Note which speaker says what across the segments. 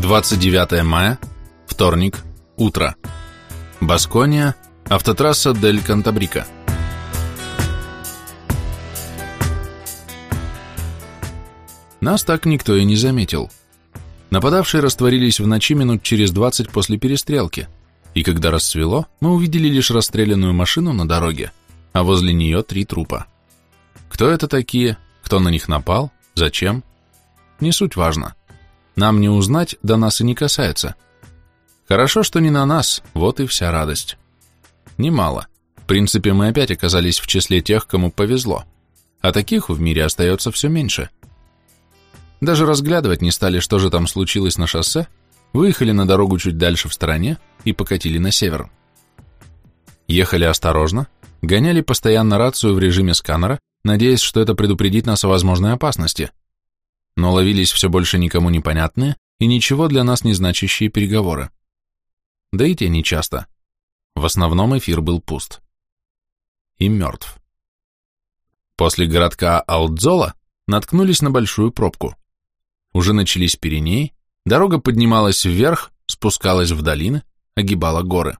Speaker 1: 29 мая, вторник, утро. Баскония, автотрасса Дель Кантабрика. Нас так никто и не заметил. Нападавшие растворились в ночи минут через 20 после перестрелки, и когда рассвело, мы увидели лишь расстрелянную машину на дороге, а возле нее три трупа. Кто это такие, кто на них напал, зачем? Не суть важно. Нам не узнать, да нас и не касается. Хорошо, что не на нас, вот и вся радость. Немало. В принципе, мы опять оказались в числе тех, кому повезло. А таких в мире остается все меньше. Даже разглядывать не стали, что же там случилось на шоссе, выехали на дорогу чуть дальше в стороне и покатили на север. Ехали осторожно, гоняли постоянно рацию в режиме сканера, надеясь, что это предупредит нас о возможной опасности но ловились все больше никому непонятные и ничего для нас не значащие переговоры. Да и те нечасто. В основном эфир был пуст. И мертв. После городка Алдзола наткнулись на большую пробку. Уже начались Пиренеи, дорога поднималась вверх, спускалась в долины, огибала горы.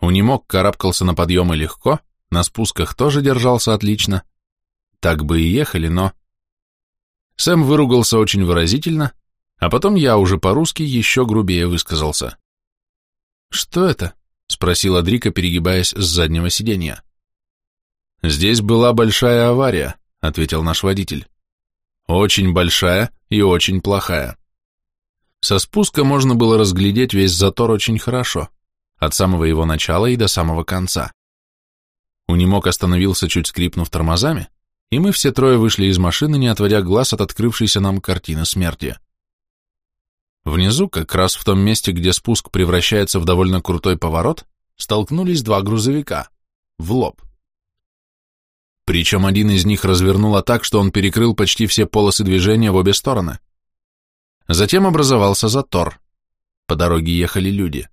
Speaker 1: Унимок карабкался на подъемы легко, на спусках тоже держался отлично. Так бы и ехали, но... Сэм выругался очень выразительно, а потом я уже по-русски еще грубее высказался. «Что это?» — спросила Дрика, перегибаясь с заднего сиденья. «Здесь была большая авария», — ответил наш водитель. «Очень большая и очень плохая. Со спуска можно было разглядеть весь затор очень хорошо, от самого его начала и до самого конца. Унимок остановился, чуть скрипнув тормозами, и мы все трое вышли из машины, не отводя глаз от открывшейся нам картины смерти. Внизу, как раз в том месте, где спуск превращается в довольно крутой поворот, столкнулись два грузовика. В лоб. Причем один из них развернуло так, что он перекрыл почти все полосы движения в обе стороны. Затем образовался затор. По дороге ехали люди.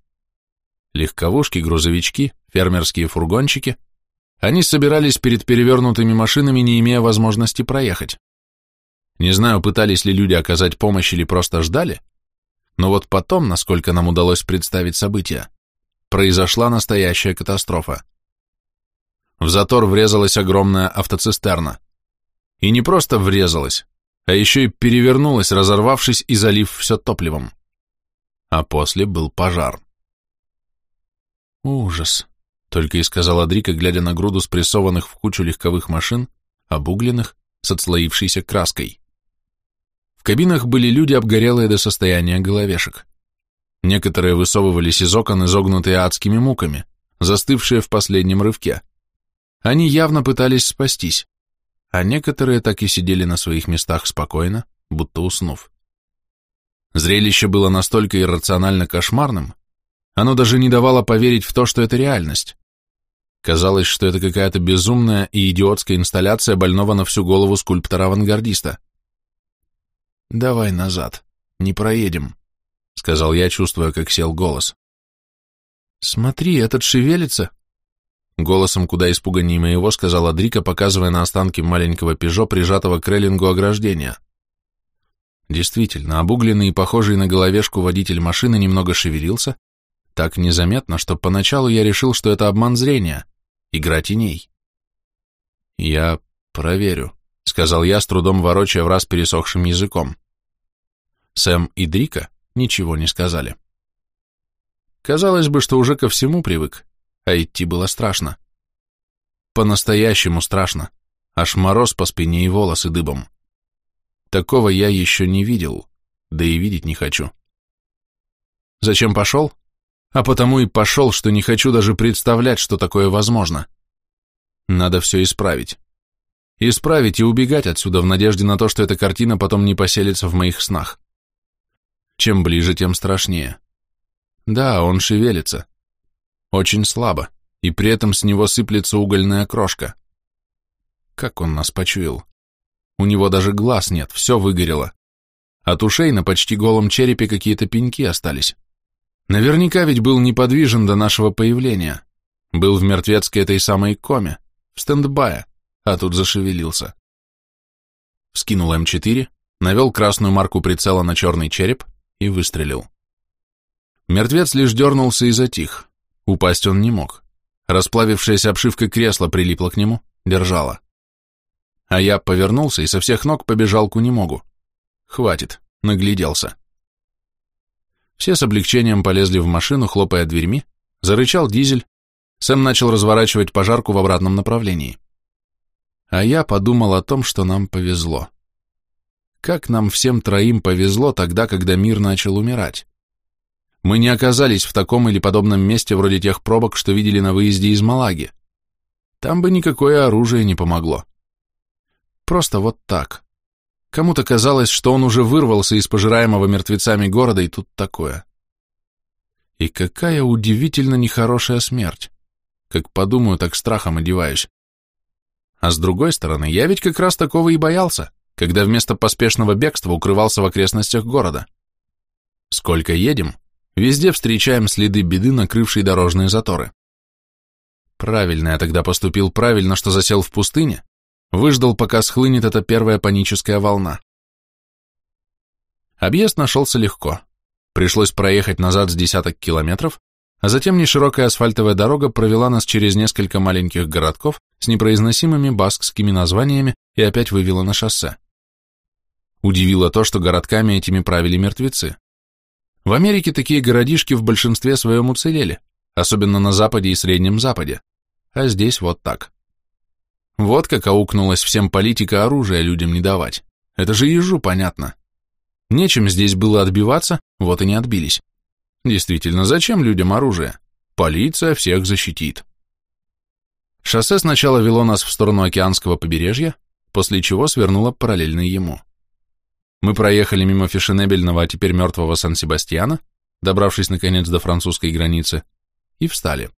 Speaker 1: Легковушки, грузовички, фермерские фургончики — они собирались перед перевернутыми машинами, не имея возможности проехать. Не знаю, пытались ли люди оказать помощь или просто ждали, но вот потом, насколько нам удалось представить события, произошла настоящая катастрофа. В затор врезалась огромная автоцистерна. И не просто врезалась, а еще и перевернулась, разорвавшись и залив все топливом. А после был пожар. Ужас. Только и сказала Дрика, глядя на груду спрессованных в кучу легковых машин, обугленных, с отслоившейся краской. В кабинах были люди, обгорелые до состояния головешек. Некоторые высовывались из окон, изогнутые адскими муками, застывшие в последнем рывке. Они явно пытались спастись, а некоторые так и сидели на своих местах спокойно, будто уснув. Зрелище было настолько иррационально кошмарным, оно даже не давало поверить в то, что это реальность. Казалось, что это какая-то безумная и идиотская инсталляция больного на всю голову скульптора-авангардиста. «Давай назад, не проедем», — сказал я, чувствуя, как сел голос. «Смотри, этот шевелится!» Голосом куда испуганнее моего сказала Дрика, показывая на останки маленького пежо, прижатого к рейлингу ограждения. Действительно, обугленный и похожий на головешку водитель машины немного шевелился, так незаметно, что поначалу я решил, что это обман зрения, игра теней. «Я проверю», — сказал я, с трудом ворочая в раз пересохшим языком. Сэм и Дрика ничего не сказали. Казалось бы, что уже ко всему привык, а идти было страшно. По-настоящему страшно, аж мороз по спине и волосы дыбом. Такого я еще не видел, да и видеть не хочу. Зачем пошел? А потому и пошел, что не хочу даже представлять, что такое возможно. Надо все исправить. Исправить и убегать отсюда в надежде на то, что эта картина потом не поселится в моих снах. Чем ближе, тем страшнее. Да, он шевелится. Очень слабо, и при этом с него сыплется угольная крошка. Как он нас почуял? У него даже глаз нет, все выгорело. От ушей на почти голом черепе какие-то пеньки остались. Наверняка ведь был неподвижен до нашего появления. Был в мертвецкой этой самой коме, в стендбае, а тут зашевелился. Вскинул М4, навел красную марку прицела на черный череп и выстрелил. Мертвец лишь дернулся и затих. Упасть он не мог. Расплавившаяся обшивка кресла прилипла к нему, держала. А я повернулся и со всех ног побежал к унемогу. Хватит, нагляделся. Все с облегчением полезли в машину, хлопая дверьми, зарычал дизель, Сэм начал разворачивать пожарку в обратном направлении. А я подумал о том, что нам повезло. Как нам всем троим повезло тогда, когда мир начал умирать. Мы не оказались в таком или подобном месте вроде тех пробок, что видели на выезде из Малаги. Там бы никакое оружие не помогло. Просто вот так. Кому-то казалось, что он уже вырвался из пожираемого мертвецами города, и тут такое. И какая удивительно нехорошая смерть. Как подумаю, так страхом одеваюсь. А с другой стороны, я ведь как раз такого и боялся, когда вместо поспешного бегства укрывался в окрестностях города. Сколько едем, Везде встречаем следы беды, накрывшей дорожные заторы. Правильно я тогда поступил правильно, что засел в пустыне, выждал, пока схлынет эта первая паническая волна. Объезд нашелся легко. Пришлось проехать назад с десяток километров, а затем неширокая асфальтовая дорога провела нас через несколько маленьких городков с непроизносимыми баскскими названиями и опять вывела на шоссе. Удивило то, что городками этими правили мертвецы. В Америке такие городишки в большинстве своем уцелели, особенно на Западе и Среднем Западе, а здесь вот так. Вот как аукнулась всем политика оружия людям не давать. Это же ежу понятно. Нечем здесь было отбиваться, вот и не отбились. Действительно, зачем людям оружие? Полиция всех защитит. Шоссе сначала вело нас в сторону океанского побережья, после чего свернуло параллельно ему. Мы проехали мимо фешенебельного, а теперь мертвого Сан-Себастьяна, добравшись наконец до французской границы, и встали.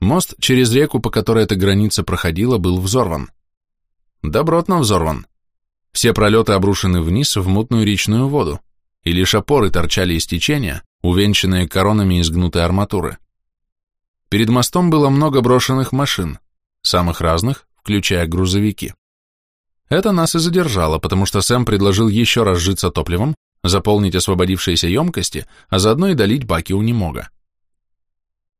Speaker 1: Мост через реку, по которой эта граница проходила, был взорван. Добротно взорван. Все пролеты обрушены вниз в мутную речную воду, и лишь опоры торчали из течения, увенчанные коронами из гнутой арматуры. Перед мостом было много брошенных машин, самых разных, включая грузовики. Это нас и задержало, потому что Сэм предложил еще раз житься топливом, заполнить освободившиеся емкости, а заодно и долить баки у немога.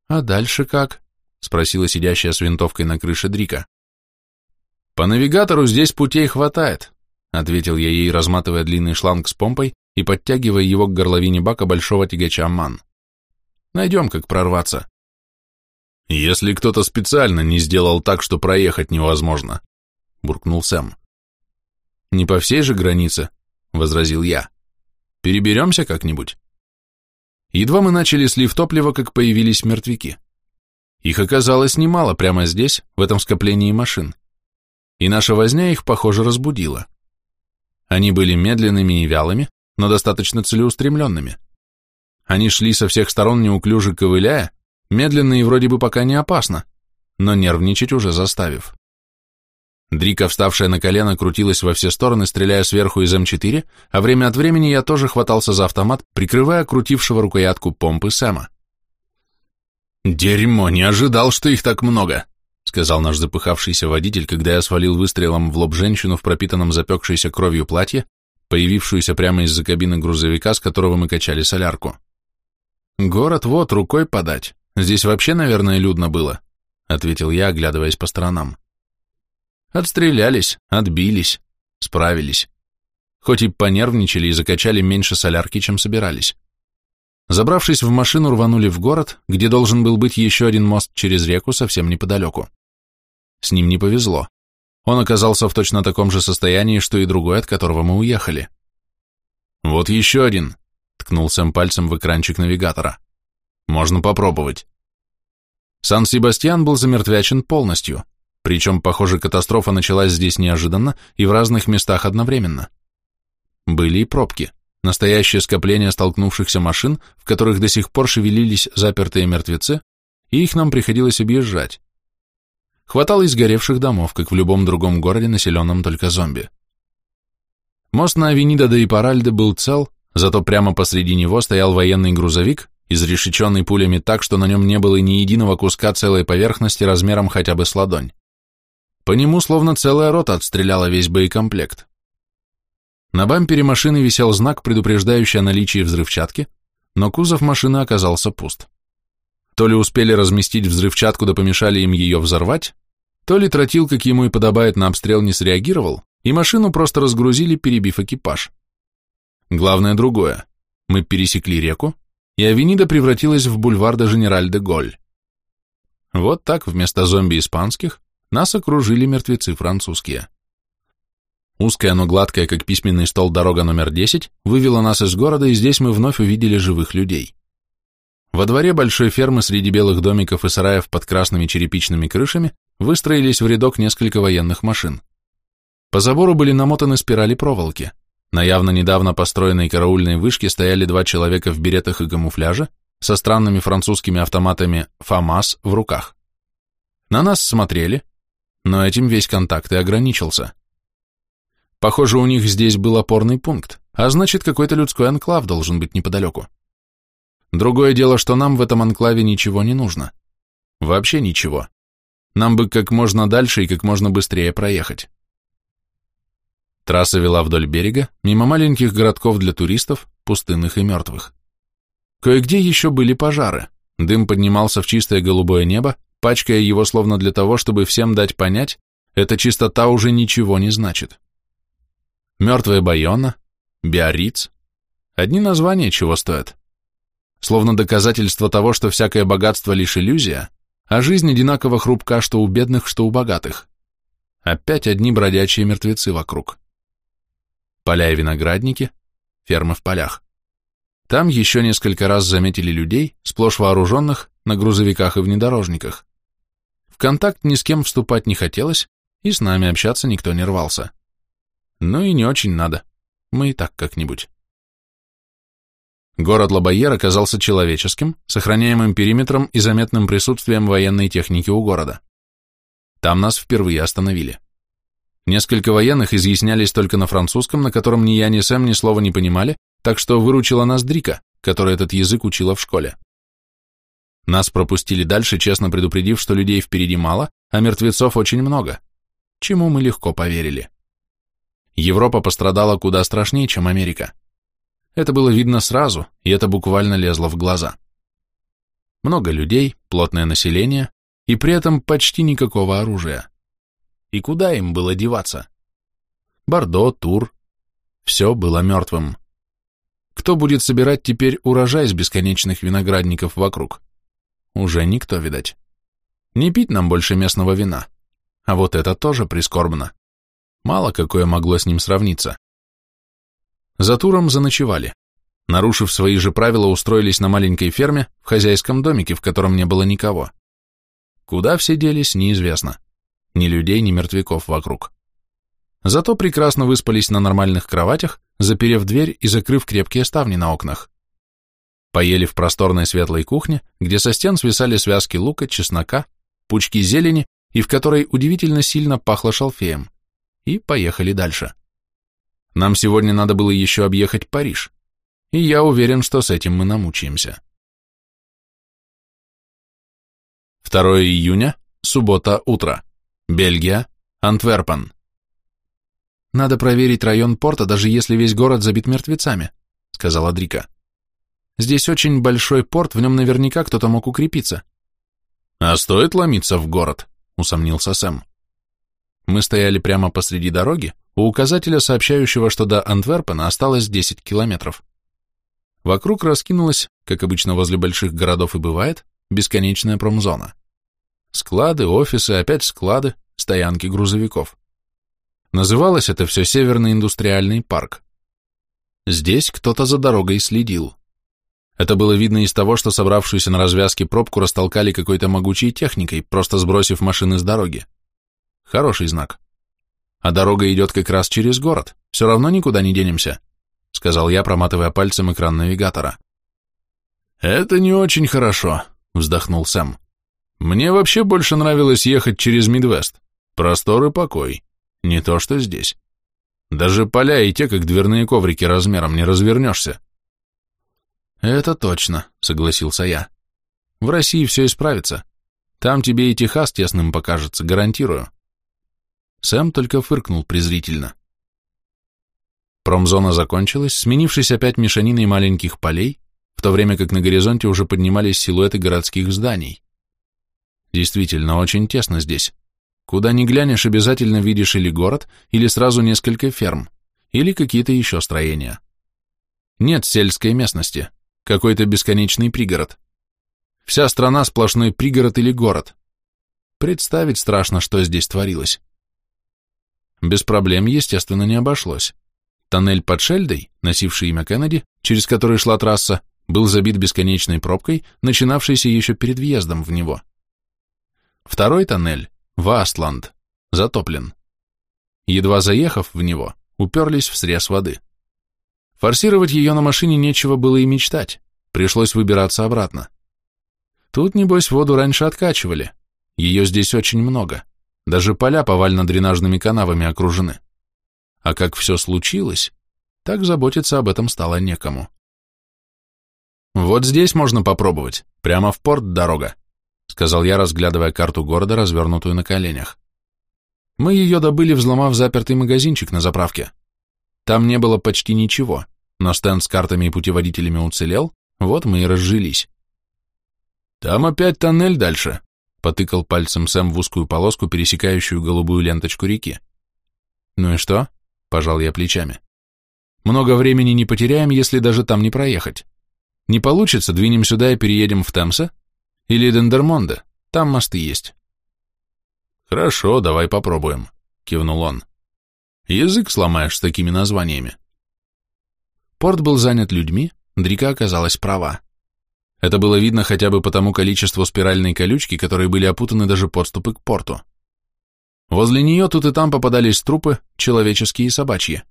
Speaker 1: «А дальше как?» — спросила сидящая с винтовкой на крыше Дрика. «По навигатору здесь путей хватает», — ответил я ей, разматывая длинный шланг с помпой и подтягивая его к горловине бака большого тягача МАН. «Найдем, как прорваться». «Если кто-то специально не сделал так, что проехать невозможно», — буркнул Сэм. Не по всей же границе, возразил я. Переберемся как-нибудь. Едва мы начали слив топлива, как появились мертвяки. Их оказалось немало прямо здесь, в этом скоплении машин. И наша возня их, похоже, разбудила. Они были медленными и вялыми, но достаточно целеустремленными. Они шли со всех сторон неуклюже ковыляя, медленно и вроде бы пока не опасно, но нервничать уже заставив. Дрика, вставшая на колено, крутилась во все стороны, стреляя сверху из М4, а время от времени я тоже хватался за автомат, прикрывая крутившего рукоятку помпы Сэма. «Дерьмо, не ожидал, что их так много», — сказал наш запыхавшийся водитель, когда я свалил выстрелом в лоб женщину в пропитанном запекшейся кровью платье, появившуюся прямо из-за кабины грузовика, с которого мы качали солярку. «Город вот, рукой подать. Здесь вообще, наверное, людно было», — ответил я, оглядываясь по сторонам. Отстрелялись, отбились, справились. Хоть и понервничали и закачали меньше солярки, чем собирались. Забравшись в машину, рванули в город, где должен был быть еще один мост через реку совсем неподалеку. С ним не повезло. Он оказался в точно таком же состоянии, что и другой, от которого мы уехали. «Вот еще один», — ткнул Сэм пальцем в экранчик навигатора. «Можно попробовать». Сан-Себастьян был замертвячен полностью. Причем, похоже, катастрофа началась здесь неожиданно и в разных местах одновременно. Были и пробки, настоящее скопление столкнувшихся машин, в которых до сих пор шевелились запертые мертвецы, и их нам приходилось объезжать. Хватало и сгоревших домов, как в любом другом городе, населенном только зомби. Мост на Авенида де Ипаральде был цел, зато прямо посреди него стоял военный грузовик, изрешеченный пулями так, что на нем не было ни единого куска целой поверхности размером хотя бы с ладонь. По нему словно целая рота отстреляла весь боекомплект. На бампере машины висел знак, предупреждающий о наличии взрывчатки, но кузов машины оказался пуст. То ли успели разместить взрывчатку да помешали им ее взорвать, то ли тротил, как ему и подобает, на обстрел не среагировал, и машину просто разгрузили, перебив экипаж. Главное другое. Мы пересекли реку, и Авенида превратилась в бульвар де Женераль де Голь. Вот так вместо зомби испанских нас окружили мертвецы французские. Узкая, но гладкая, как письменный стол, дорога номер 10 вывела нас из города, и здесь мы вновь увидели живых людей. Во дворе большой фермы среди белых домиков и сараев под красными черепичными крышами выстроились в рядок несколько военных машин. По забору были намотаны спирали проволоки. На явно недавно построенной караульной вышке стояли два человека в беретах и камуфляже со странными французскими автоматами «ФАМАС» в руках. На нас смотрели, но этим весь контакт и ограничился. Похоже, у них здесь был опорный пункт, а значит, какой-то людской анклав должен быть неподалеку. Другое дело, что нам в этом анклаве ничего не нужно. Вообще ничего. Нам бы как можно дальше и как можно быстрее проехать. Трасса вела вдоль берега, мимо маленьких городков для туристов, пустынных и мертвых. Кое-где еще были пожары. Дым поднимался в чистое голубое небо, пачкая его словно для того, чтобы всем дать понять, эта чистота уже ничего не значит. Мертвая Байона, Биарриц. Одни названия чего стоят. Словно доказательство того, что всякое богатство лишь иллюзия, а жизнь одинаково хрупка что у бедных, что у богатых. Опять одни бродячие мертвецы вокруг. Поля и виноградники, фермы в полях. Там еще несколько раз заметили людей, сплошь вооруженных, на грузовиках и внедорожниках. В контакт ни с кем вступать не хотелось, и с нами общаться никто не рвался. Ну и не очень надо. Мы и так как-нибудь. Город Лабайер оказался человеческим, сохраняемым периметром и заметным присутствием военной техники у города. Там нас впервые остановили. Несколько военных изъяснялись только на французском, на котором ни я, ни Сэм ни слова не понимали, так что выручила нас Дрика, которая этот язык учила в школе. Нас пропустили дальше, честно предупредив, что людей впереди мало, а мертвецов очень много, чему мы легко поверили. Европа пострадала куда страшнее, чем Америка. Это было видно сразу, и это буквально лезло в глаза. Много людей, плотное население, и при этом почти никакого оружия. И куда им было деваться? Бордо, Тур, все было мертвым. Кто будет собирать теперь урожай из бесконечных виноградников вокруг? Уже никто, видать. Не пить нам больше местного вина. А вот это тоже прискорбно. Мало какое могло с ним сравниться. За туром заночевали. Нарушив свои же правила, устроились на маленькой ферме в хозяйском домике, в котором не было никого. Куда все делись, неизвестно. Ни людей, ни мертвяков вокруг. Зато прекрасно выспались на нормальных кроватях, заперев дверь и закрыв крепкие ставни на окнах. Поели в просторной светлой кухне, где со стен свисали связки лука, чеснока, пучки зелени и в которой удивительно сильно пахло шалфеем и поехали дальше. Нам сегодня надо было еще объехать Париж, и я уверен, что с этим мы намучаемся. 2 июня, суббота, утро. Бельгия, Антверпен. «Надо проверить район порта, даже если весь город забит мертвецами», — сказала Дрика. «Здесь очень большой порт, в нем наверняка кто-то мог укрепиться». «А стоит ломиться в город?» — усомнился Сэм. Мы стояли прямо посреди дороги, у указателя, сообщающего, что до Антверпена осталось 10 километров. Вокруг раскинулась, как обычно возле больших городов и бывает, бесконечная промзона. Склады, офисы, опять склады, стоянки грузовиков. Называлось это все Северный индустриальный парк. Здесь кто-то за дорогой следил. Это было видно из того, что собравшуюся на развязке пробку растолкали какой-то могучей техникой, просто сбросив машины с дороги. Хороший знак. А дорога идет как раз через город. Все равно никуда не денемся, сказал я, проматывая пальцем экран навигатора. Это не очень хорошо, вздохнул Сэм. Мне вообще больше нравилось ехать через Мидвест. Простор и покой. Не то, что здесь. Даже поля и те, как дверные коврики размером, не развернешься. Это точно, согласился я. В России все исправится. Там тебе и Техас тесным покажется, гарантирую. Сэм только фыркнул презрительно. Промзона закончилась, сменившись опять мешаниной маленьких полей, в то время как на горизонте уже поднимались силуэты городских зданий. Действительно, очень тесно здесь. Куда ни глянешь, обязательно видишь или город, или сразу несколько ферм, или какие-то еще строения. Нет сельской местности, какой-то бесконечный пригород. Вся страна сплошной пригород или город. Представить страшно, что здесь творилось. Без проблем, естественно, не обошлось. Тоннель под Шельдой, носивший имя Кеннеди, через который шла трасса, был забит бесконечной пробкой, начинавшейся еще перед въездом в него. Второй тоннель, Вастланд, затоплен. Едва заехав в него, уперлись в срез воды. Форсировать ее на машине нечего было и мечтать, пришлось выбираться обратно. Тут, небось, воду раньше откачивали, ее здесь очень много, даже поля повально-дренажными канавами окружены. А как все случилось, так заботиться об этом стало некому. «Вот здесь можно попробовать, прямо в порт дорога», сказал я, разглядывая карту города, развернутую на коленях. Мы ее добыли, взломав запертый магазинчик на заправке. Там не было почти ничего, но стенд с картами и путеводителями уцелел, вот мы и разжились. «Там опять тоннель дальше», — потыкал пальцем Сэм в узкую полоску, пересекающую голубую ленточку реки. «Ну и что?» — пожал я плечами. «Много времени не потеряем, если даже там не проехать. Не получится, двинем сюда и переедем в Темсе? Или Дендермонде, там мосты есть». «Хорошо, давай попробуем», — кивнул он. Язык сломаешь с такими названиями. Порт был занят людьми, Дрика оказалась права. Это было видно хотя бы по тому количеству спиральной колючки, которые были опутаны даже подступы к порту. Возле нее тут и там попадались трупы, человеческие и собачьи.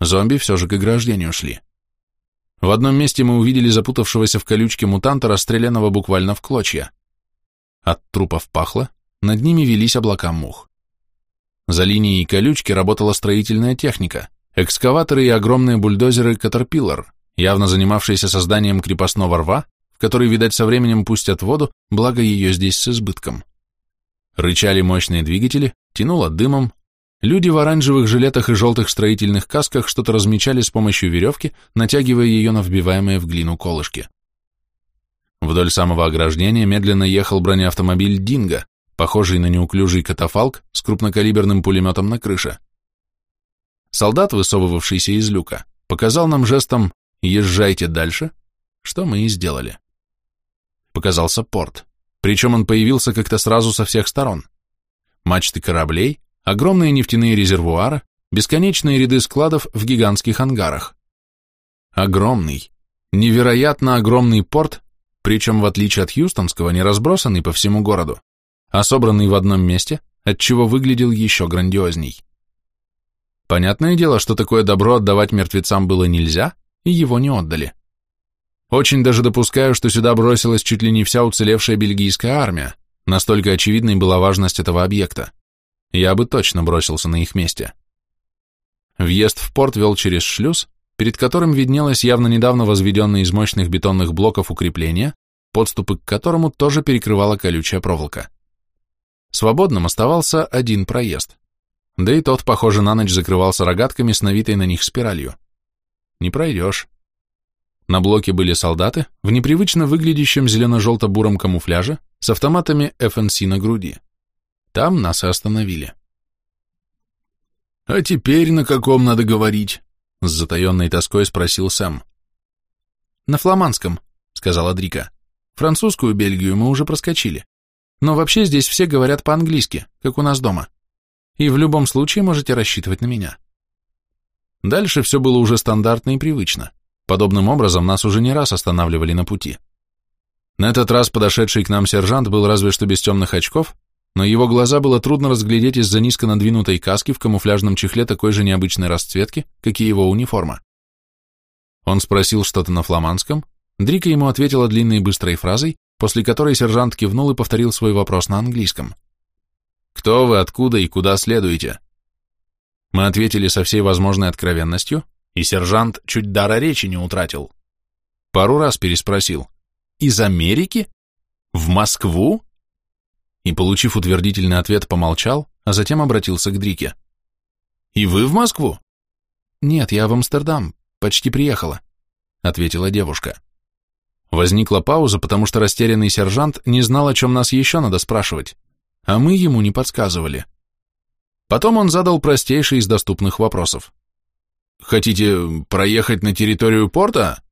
Speaker 1: Зомби все же к ограждению шли. В одном месте мы увидели запутавшегося в колючке мутанта, расстрелянного буквально в клочья. От трупов пахло, над ними велись облака мух. За линией колючки работала строительная техника, экскаваторы и огромные бульдозеры Caterpillar, явно занимавшиеся созданием крепостного рва, в который, видать, со временем пустят воду, благо ее здесь с избытком. Рычали мощные двигатели, тянуло дымом, люди в оранжевых жилетах и желтых строительных касках что-то размечали с помощью веревки, натягивая ее на вбиваемые в глину колышки. Вдоль самого ограждения медленно ехал бронеавтомобиль «Динго», похожий на неуклюжий катафалк с крупнокалиберным пулеметом на крыше. Солдат, высовывавшийся из люка, показал нам жестом «Езжайте дальше», что мы и сделали. Показался порт, причем он появился как-то сразу со всех сторон. Мачты кораблей, огромные нефтяные резервуары, бесконечные ряды складов в гигантских ангарах. Огромный, невероятно огромный порт, причем в отличие от Хьюстонского, не разбросанный по всему городу, а собранный в одном месте, отчего выглядел еще грандиозней. Понятное дело, что такое добро отдавать мертвецам было нельзя, и его не отдали. Очень даже допускаю, что сюда бросилась чуть ли не вся уцелевшая бельгийская армия, настолько очевидной была важность этого объекта. Я бы точно бросился на их месте. Въезд в порт вел через шлюз, перед которым виднелось явно недавно возведенное из мощных бетонных блоков укрепление, подступы к которому тоже перекрывала колючая проволока. Свободным оставался один проезд. Да и тот, похоже, на ночь закрывался рогатками с навитой на них спиралью. Не пройдешь. На блоке были солдаты в непривычно выглядящем зелено-желто-буром камуфляже с автоматами FNC на груди. Там нас и остановили. «А теперь на каком надо говорить?» — с затаенной тоской спросил Сэм. «На фламандском», — сказала Дрика. «Французскую Бельгию мы уже проскочили. Но вообще здесь все говорят по-английски, как у нас дома. И в любом случае можете рассчитывать на меня. Дальше все было уже стандартно и привычно. Подобным образом нас уже не раз останавливали на пути. На этот раз подошедший к нам сержант был разве что без темных очков, но его глаза было трудно разглядеть из-за низко надвинутой каски в камуфляжном чехле такой же необычной расцветки, как и его униформа. Он спросил что-то на фламандском, Дрика ему ответила длинной быстрой фразой, после которой сержант кивнул и повторил свой вопрос на английском. «Кто вы, откуда и куда следуете?» Мы ответили со всей возможной откровенностью, и сержант чуть дара речи не утратил. Пару раз переспросил. «Из Америки? В Москву?» И, получив утвердительный ответ, помолчал, а затем обратился к Дрике. «И вы в Москву?» Нет, я в Амстердам, почти приехала, ответила девушка. Возникла пауза, потому что растерянный сержант не знал, о чем нас еще надо спрашивать, а мы ему не подсказывали. Потом он задал простейший из доступных вопросов. «Хотите проехать на территорию порта?»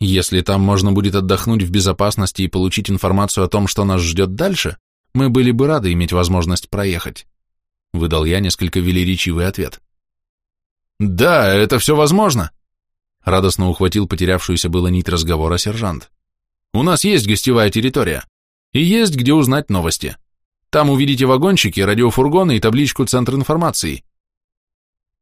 Speaker 1: Если там можно будет отдохнуть в безопасности и получить информацию о том, что нас ждет дальше, мы были бы рады иметь возможность проехать. Выдал я несколько велеречивый ответ. Да, это все возможно. Радостно ухватил потерявшуюся было нить разговора сержант. У нас есть гостевая территория. И есть где узнать новости. Там увидите вагончики, радиофургоны и табличку «Центр информации».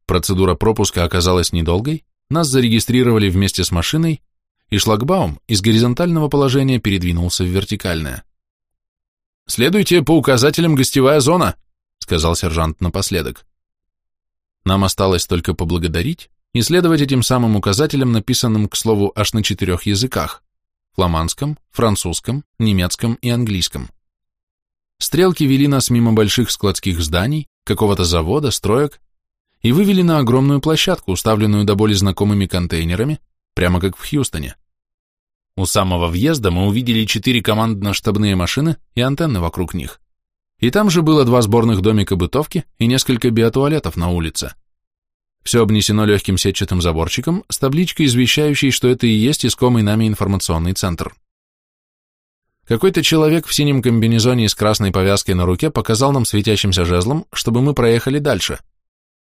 Speaker 1: Процедура пропуска оказалась недолгой, нас зарегистрировали вместе с машиной, и шлагбаум из горизонтального положения передвинулся в вертикальное. «Следуйте по указателям гостевая зона», — сказал сержант напоследок. Нам осталось только поблагодарить и следовать этим самым указателям, написанным, к слову, аж на четырех языках – фламандском, французском, немецком и английском. Стрелки вели нас мимо больших складских зданий, какого-то завода, строек, и вывели на огромную площадку, уставленную до боли знакомыми контейнерами, прямо как в Хьюстоне. У самого въезда мы увидели четыре командно-штабные машины и антенны вокруг них. И там же было два сборных домика бытовки и несколько биотуалетов на улице. Все обнесено легким сетчатым заборчиком с табличкой, извещающей, что это и есть искомый нами информационный центр. Какой-то человек в синем комбинезоне и с красной повязкой на руке показал нам светящимся жезлом, чтобы мы проехали дальше.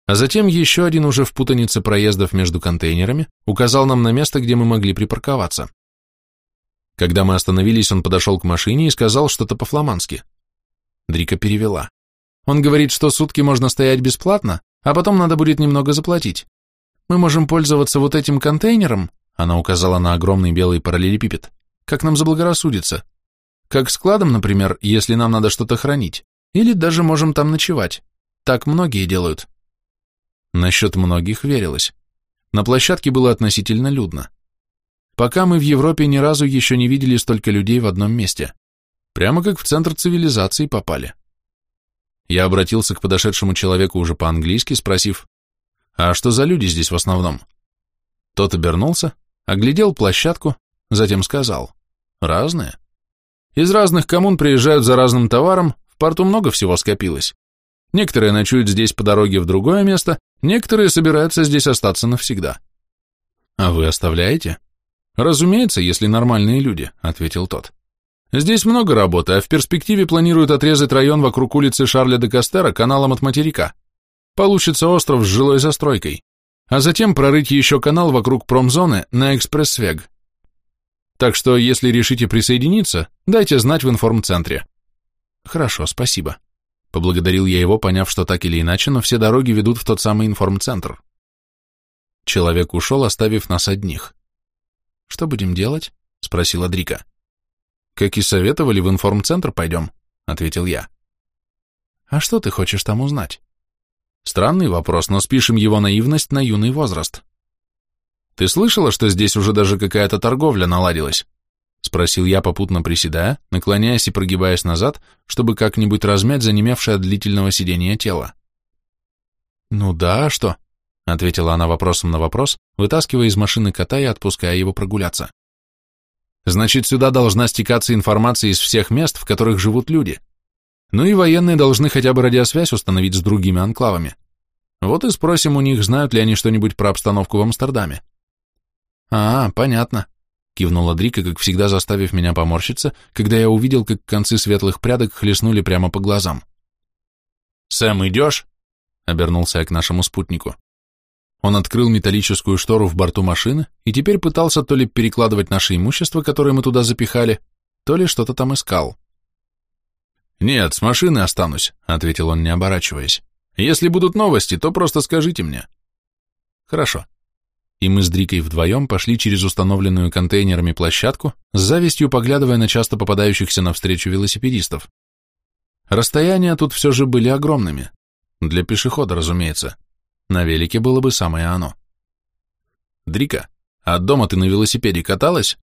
Speaker 1: А затем еще один уже в путанице проездов между контейнерами указал нам на место, где мы могли припарковаться. Когда мы остановились, он подошел к машине и сказал что-то по-фламандски. Дрика перевела. Он говорит, что сутки можно стоять бесплатно, а потом надо будет немного заплатить. Мы можем пользоваться вот этим контейнером, она указала на огромный белый параллелепипед, как нам заблагорассудится. Как складом, например, если нам надо что-то хранить. Или даже можем там ночевать. Так многие делают. Насчет многих верилось. На площадке было относительно людно. Пока мы в Европе ни разу еще не видели столько людей в одном месте. Прямо как в центр цивилизации попали. Я обратился к подошедшему человеку уже по-английски, спросив, «А что за люди здесь в основном?» Тот обернулся, оглядел площадку, затем сказал, «Разные. Из разных коммун приезжают за разным товаром, в порту много всего скопилось. Некоторые ночуют здесь по дороге в другое место, некоторые собираются здесь остаться навсегда». «А вы оставляете?» «Разумеется, если нормальные люди», — ответил тот. Здесь много работы, а в перспективе планируют отрезать район вокруг улицы Шарля де Кастера каналом от материка. Получится остров с жилой застройкой, а затем прорыть еще канал вокруг промзоны на экспресс-свег. Так что, если решите присоединиться, дайте знать в информцентре. Хорошо, спасибо. Поблагодарил я его, поняв, что так или иначе, но все дороги ведут в тот самый информцентр. Человек ушел, оставив нас одних. Что будем делать? Спросила Дрика. Как и советовали, в информцентр пойдем, ответил я. А что ты хочешь там узнать? Странный вопрос, но спишем его наивность на юный возраст. Ты слышала, что здесь уже даже какая-то торговля наладилась? Спросил я, попутно приседая, наклоняясь и прогибаясь назад, чтобы как-нибудь размять занемевшее от длительного сидения тело. «Ну да, а что?» — ответила она вопросом на вопрос, вытаскивая из машины кота и отпуская его прогуляться. Значит, сюда должна стекаться информация из всех мест, в которых живут люди. Ну и военные должны хотя бы радиосвязь установить с другими анклавами. Вот и спросим у них, знают ли они что-нибудь про обстановку в Амстердаме. А, понятно. Кивнула Дрика, как всегда заставив меня поморщиться, когда я увидел, как концы светлых прядок хлестнули прямо по глазам. «Сэм, идешь?» — обернулся я к нашему спутнику. Он открыл металлическую штору в борту машины и теперь пытался то ли перекладывать наше имущество, которое мы туда запихали, то ли что-то там искал. «Нет, с машины останусь», — ответил он, не оборачиваясь. «Если будут новости, то просто скажите мне». «Хорошо». И мы с Дрикой вдвоем пошли через установленную контейнерами площадку, с завистью поглядывая на часто попадающихся навстречу велосипедистов. Расстояния тут все же были огромными. Для пешехода, разумеется. На велике было бы самое оно. Дрика, а дома ты на велосипеде каталась?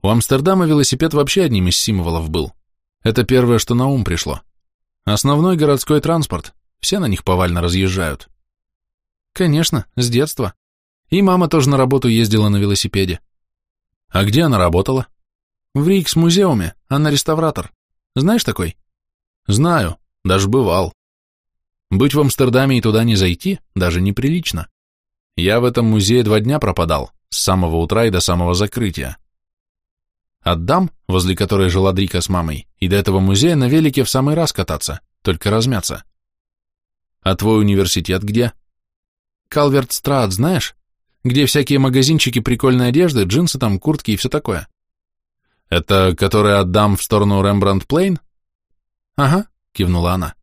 Speaker 1: У Амстердама велосипед вообще одним из символов был. Это первое, что на ум пришло. Основной городской транспорт, все на них повально разъезжают. Конечно, с детства. И мама тоже на работу ездила на велосипеде. А где она работала? В Рикс-музеуме, она реставратор. Знаешь такой? Знаю, даже бывал. Быть в Амстердаме и туда не зайти даже неприлично. Я в этом музее два дня пропадал, с самого утра и до самого закрытия. Отдам, возле которой жила Дрика с мамой, и до этого музея на велике в самый раз кататься, только размяться. А твой университет где? Калверт-Страат, знаешь? Где всякие магазинчики прикольной одежды, джинсы там, куртки и все такое. Это который отдам в сторону Рембрандт Плейн? Ага, кивнула она.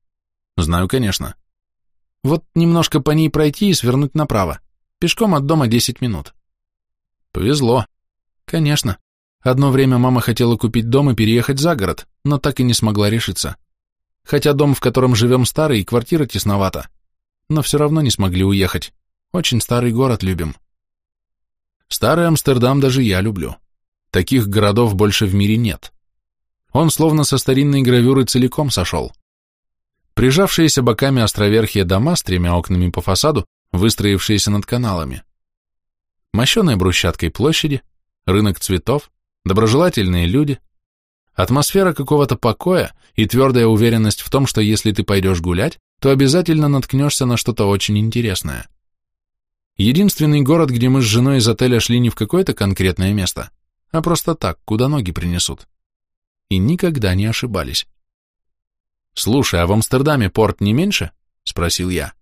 Speaker 1: Знаю, конечно. Вот немножко по ней пройти и свернуть направо. Пешком от дома 10 минут. Повезло. Конечно. Одно время мама хотела купить дом и переехать за город, но так и не смогла решиться. Хотя дом, в котором живем, старый, и квартира тесновата. Но все равно не смогли уехать. Очень старый город любим. Старый Амстердам даже я люблю. Таких городов больше в мире нет. Он словно со старинной гравюры целиком сошел. Прижавшиеся боками островерхие дома с тремя окнами по фасаду, выстроившиеся над каналами. Мощеные брусчаткой площади, рынок цветов, доброжелательные люди, атмосфера какого-то покоя и твердая уверенность в том, что если ты пойдешь гулять, то обязательно наткнешься на что-то очень интересное. Единственный город, где мы с женой из отеля шли не в какое-то конкретное место, а просто так, куда ноги принесут. И никогда не ошибались. «Слушай, а в Амстердаме порт не меньше?» — спросил я.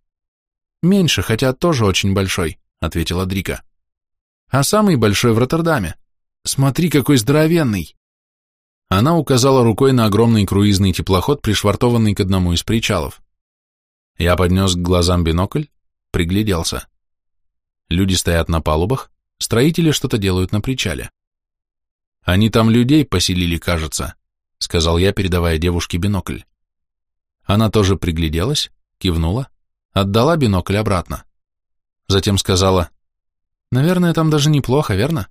Speaker 1: «Меньше, хотя тоже очень большой», — ответила Дрика. «А самый большой в Роттердаме. Смотри, какой здоровенный!» Она указала рукой на огромный круизный теплоход, пришвартованный к одному из причалов. Я поднес к глазам бинокль, пригляделся. Люди стоят на палубах, строители что-то делают на причале. Они там людей поселили, кажется, сказал я, передавая девушке бинокль. Она тоже пригляделась, кивнула, отдала бинокль обратно. Затем сказала, «Наверное, там даже неплохо, верно?»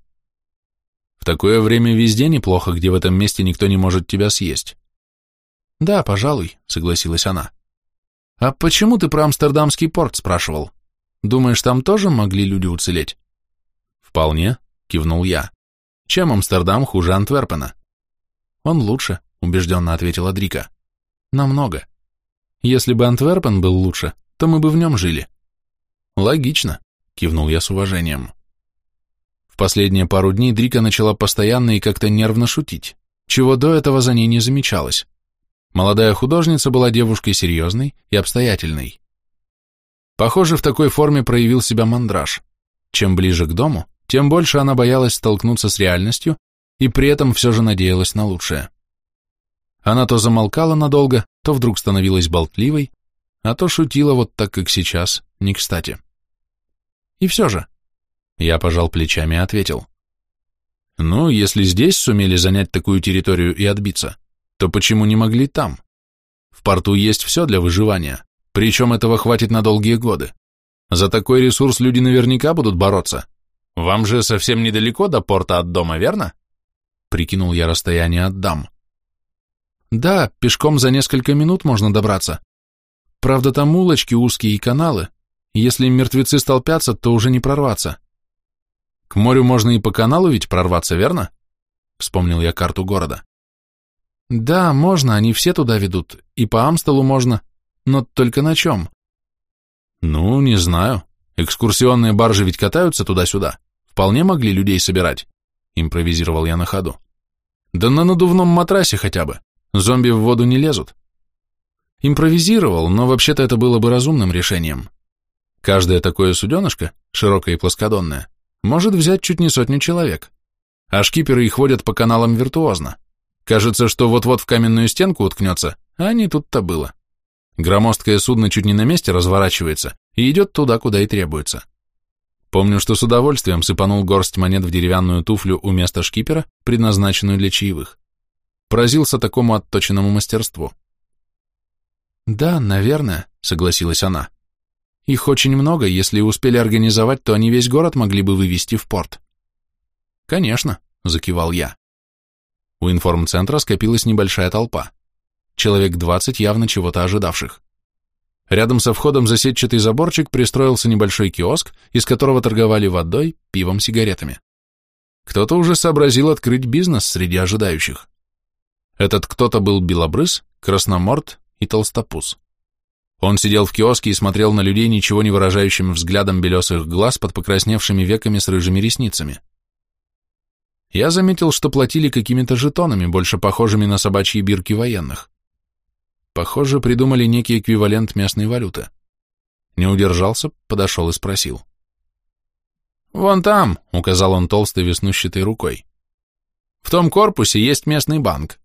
Speaker 1: В такое время везде неплохо, где в этом месте никто не может тебя съесть. Да, пожалуй, согласилась она. А почему ты про Амстердамский порт спрашивал? Думаешь, там тоже могли люди уцелеть? Вполне, кивнул я. Чем Амстердам хуже Антверпена? Он лучше, убежденно ответила Дрика. Намного. Если бы Антверпен был лучше, то мы бы в нем жили. Логично, кивнул я с уважением. В последние пару дней Дрика начала постоянно и как-то нервно шутить, чего до этого за ней не замечалось. Молодая художница была девушкой серьезной и обстоятельной. Похоже, в такой форме проявил себя мандраж. Чем ближе к дому, тем больше она боялась столкнуться с реальностью и при этом все же надеялась на лучшее. Она то замолкала надолго, то вдруг становилась болтливой, а то шутила вот так, как сейчас, не кстати. И все же, я пожал плечами и ответил. Ну, если здесь сумели занять такую территорию и отбиться, то почему не могли там? В порту есть все для выживания, причем этого хватит на долгие годы. За такой ресурс люди наверняка будут бороться. Вам же совсем недалеко до порта от дома, верно? Прикинул я расстояние от дам. Да, пешком за несколько минут можно добраться. Правда, там улочки узкие и каналы. Если мертвецы столпятся, то уже не прорваться. К морю можно и по каналу ведь прорваться, верно? Вспомнил я карту города. Да, можно, они все туда ведут, и по Амстелу можно, но только на чем? Ну, не знаю. Экскурсионные баржи ведь катаются туда-сюда. Вполне могли людей собирать, импровизировал я на ходу. Да на надувном матрасе хотя бы. Зомби в воду не лезут. Импровизировал, но вообще-то это было бы разумным решением. Каждое такое суденышко, широкое и плоскодонное, может взять чуть не сотню человек. А шкиперы их ходят по каналам виртуозно. Кажется, что вот-вот в каменную стенку уткнется, а не тут-то было. Громоздкое судно чуть не на месте разворачивается и идет туда, куда и требуется. Помню, что с удовольствием сыпанул горсть монет в деревянную туфлю у места шкипера, предназначенную для чаевых. Поразился такому отточенному мастерству. «Да, наверное», — согласилась она. Их очень много, если успели организовать, то они весь город могли бы вывести в порт. Конечно, закивал я. У информцентра скопилась небольшая толпа. Человек двадцать явно чего-то ожидавших. Рядом со входом за сетчатый заборчик пристроился небольшой киоск, из которого торговали водой, пивом, сигаретами. Кто-то уже сообразил открыть бизнес среди ожидающих. Этот кто-то был белобрыс, красноморд и толстопуз. Он сидел в киоске и смотрел на людей ничего не выражающим взглядом белесых глаз под покрасневшими веками с рыжими ресницами. Я заметил, что платили какими-то жетонами, больше похожими на собачьи бирки военных. Похоже, придумали некий эквивалент местной валюты. Не удержался, подошел и спросил. «Вон там», — указал он толстой веснущатой рукой. «В том корпусе есть местный банк.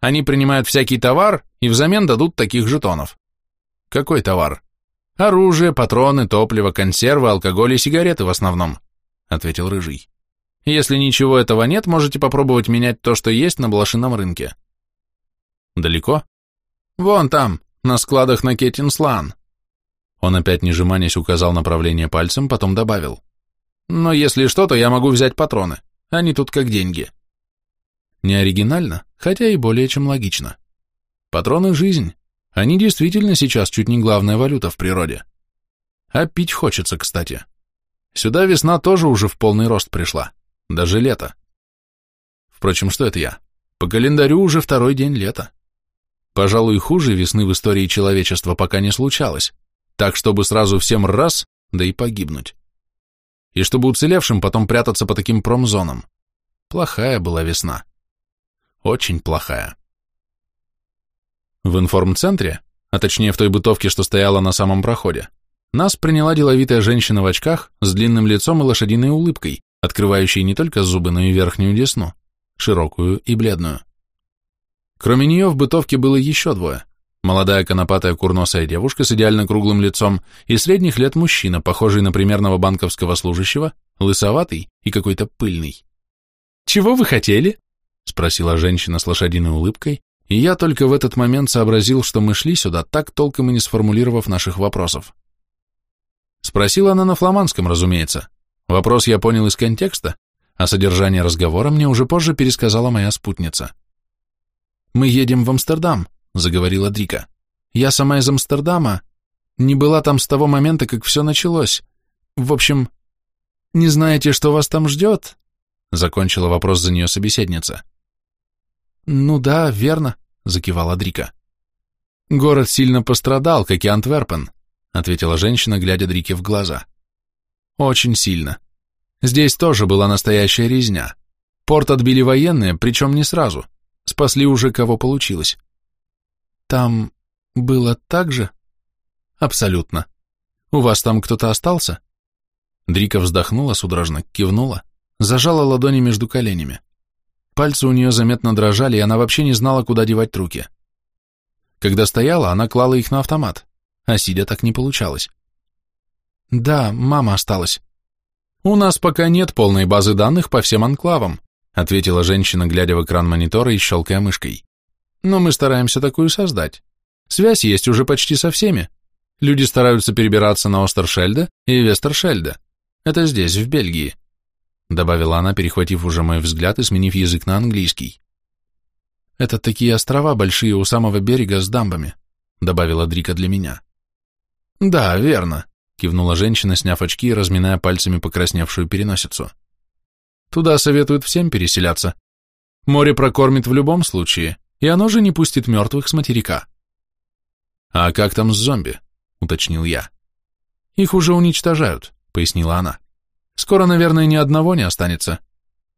Speaker 1: Они принимают всякий товар и взамен дадут таких жетонов». «Какой товар?» «Оружие, патроны, топливо, консервы, алкоголь и сигареты в основном», — ответил Рыжий. «Если ничего этого нет, можете попробовать менять то, что есть на блошином рынке». «Далеко?» «Вон там, на складах на Кетинслан». Он опять не жеманясь указал направление пальцем, потом добавил. «Но если что, то я могу взять патроны. Они тут как деньги». Не оригинально, хотя и более чем логично. Патроны – жизнь. Они действительно сейчас чуть не главная валюта в природе. А пить хочется, кстати. Сюда весна тоже уже в полный рост пришла. Даже лето. Впрочем, что это я? По календарю уже второй день лета. Пожалуй, хуже весны в истории человечества пока не случалось, так чтобы сразу всем раз, да и погибнуть. И чтобы уцелевшим потом прятаться по таким промзонам. Плохая была весна. Очень плохая. В информцентре, а точнее в той бытовке, что стояла на самом проходе, нас приняла деловитая женщина в очках с длинным лицом и лошадиной улыбкой, открывающей не только зубы, но и верхнюю десну, широкую и бледную. Кроме нее в бытовке было еще двое. Молодая конопатая курносая девушка с идеально круглым лицом и средних лет мужчина, похожий на примерного банковского служащего, лысоватый и какой-то пыльный. «Чего вы хотели?» — спросила женщина с лошадиной улыбкой, и я только в этот момент сообразил, что мы шли сюда, так толком и не сформулировав наших вопросов. Спросила она на фламандском, разумеется. Вопрос я понял из контекста, а содержание разговора мне уже позже пересказала моя спутница. «Мы едем в Амстердам», — заговорила Дрика. «Я сама из Амстердама. Не была там с того момента, как все началось. В общем, не знаете, что вас там ждет?» Закончила вопрос за нее собеседница. «Ну да, верно», — закивала Дрика. «Город сильно пострадал, как и Антверпен», — ответила женщина, глядя Дрике в глаза. «Очень сильно. Здесь тоже была настоящая резня. Порт отбили военные, причем не сразу. Спасли уже, кого получилось. Там было так же? Абсолютно. У вас там кто-то остался? Дрика вздохнула судорожно, кивнула, зажала ладони между коленями. Пальцы у нее заметно дрожали, и она вообще не знала, куда девать руки. Когда стояла, она клала их на автомат, а сидя так не получалось. Да, мама осталась. У нас пока нет полной базы данных по всем анклавам, ответила женщина, глядя в экран монитора и щелкая мышкой. Но мы стараемся такую создать. Связь есть уже почти со всеми. Люди стараются перебираться на Остершельде и Вестершельде. Это здесь, в Бельгии. Добавила она, перехватив уже мой взгляд и сменив язык на английский. Это такие острова большие у самого берега с дамбами, добавила Дрика для меня. Да, верно, кивнула женщина, сняв очки и разминая пальцами покрасневшую переносицу. Туда советуют всем переселяться. Море прокормит в любом случае, и оно же не пустит мертвых с материка. А как там с зомби? Уточнил я. Их уже уничтожают, пояснила она. Скоро, наверное, ни одного не останется.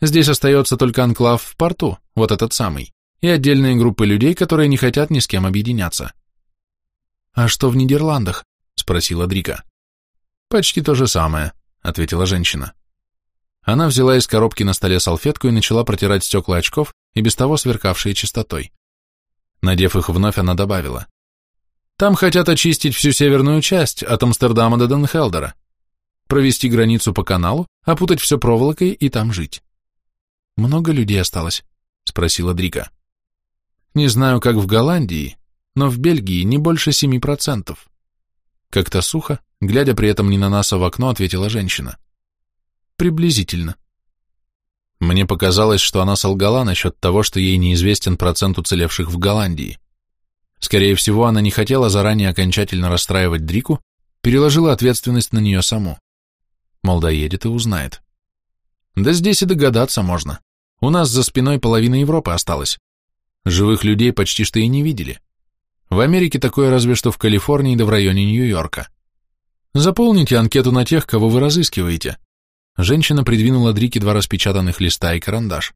Speaker 1: Здесь остается только анклав в порту, вот этот самый, и отдельные группы людей, которые не хотят ни с кем объединяться. «А что в Нидерландах?» — спросила Дрика. «Почти то же самое», — ответила женщина. Она взяла из коробки на столе салфетку и начала протирать стекла очков, и без того сверкавшие чистотой. Надев их вновь, она добавила. Там хотят очистить всю северную часть, от Амстердама до Денхелдера. Провести границу по каналу, опутать все проволокой и там жить. «Много людей осталось?» — спросила Дрика. «Не знаю, как в Голландии, но в Бельгии не больше семи процентов». Как-то сухо, глядя при этом не на нас, а в окно, ответила женщина. Приблизительно. Мне показалось, что она солгала насчет того, что ей неизвестен процент уцелевших в Голландии. Скорее всего, она не хотела заранее окончательно расстраивать Дрику, переложила ответственность на нее саму. Мол, доедет и узнает. Да здесь и догадаться можно. У нас за спиной половина Европы осталась. Живых людей почти что и не видели. В Америке такое разве что в Калифорнии да в районе Нью-Йорка. Заполните анкету на тех, кого вы разыскиваете. Женщина придвинула Дрике два распечатанных листа и карандаш.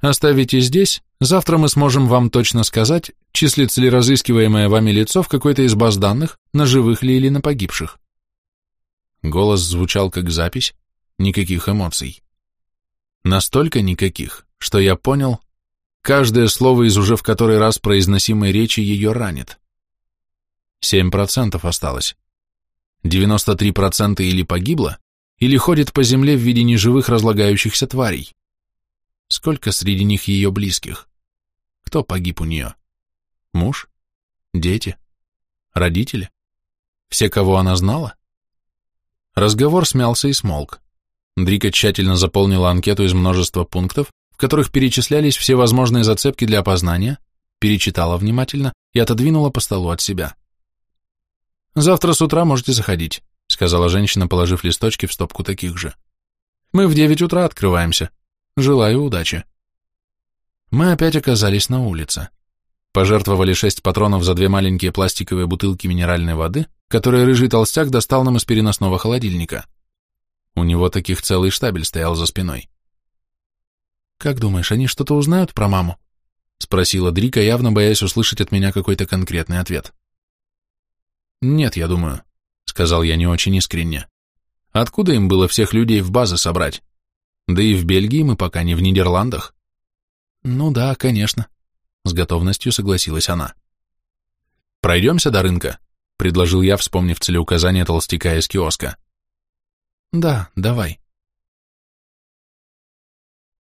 Speaker 1: Оставите здесь, завтра мы сможем вам точно сказать, числится ли разыскиваемое вами лицо в какой-то из баз данных, на живых ли или на погибших. Голос звучал как запись, никаких эмоций. Настолько никаких, что я понял, каждое слово из уже в который раз произносимой речи ее ранит. Семь процентов осталось. Девяносто три процента или погибло, или ходит по земле в виде неживых разлагающихся тварей. Сколько среди них ее близких? Кто погиб у нее? Муж? Дети? Родители? Все, кого она знала? Разговор смялся и смолк. Дрика тщательно заполнила анкету из множества пунктов, в которых перечислялись все возможные зацепки для опознания, перечитала внимательно и отодвинула по столу от себя. «Завтра с утра можете заходить», — сказала женщина, положив листочки в стопку таких же. «Мы в девять утра открываемся. Желаю удачи. Мы опять оказались на улице. Пожертвовали шесть патронов за две маленькие пластиковые бутылки минеральной воды, которые рыжий толстяк достал нам из переносного холодильника. У него таких целый штабель стоял за спиной. «Как думаешь, они что-то узнают про маму?» — спросила Дрика, явно боясь услышать от меня какой-то конкретный ответ. «Нет, я думаю», — сказал я не очень искренне. «Откуда им было всех людей в базы собрать? Да и в Бельгии мы пока не в Нидерландах. Ну да, конечно, с готовностью согласилась она. Пройдемся до рынка, предложил я, вспомнив целеуказание толстяка из киоска. Да, давай.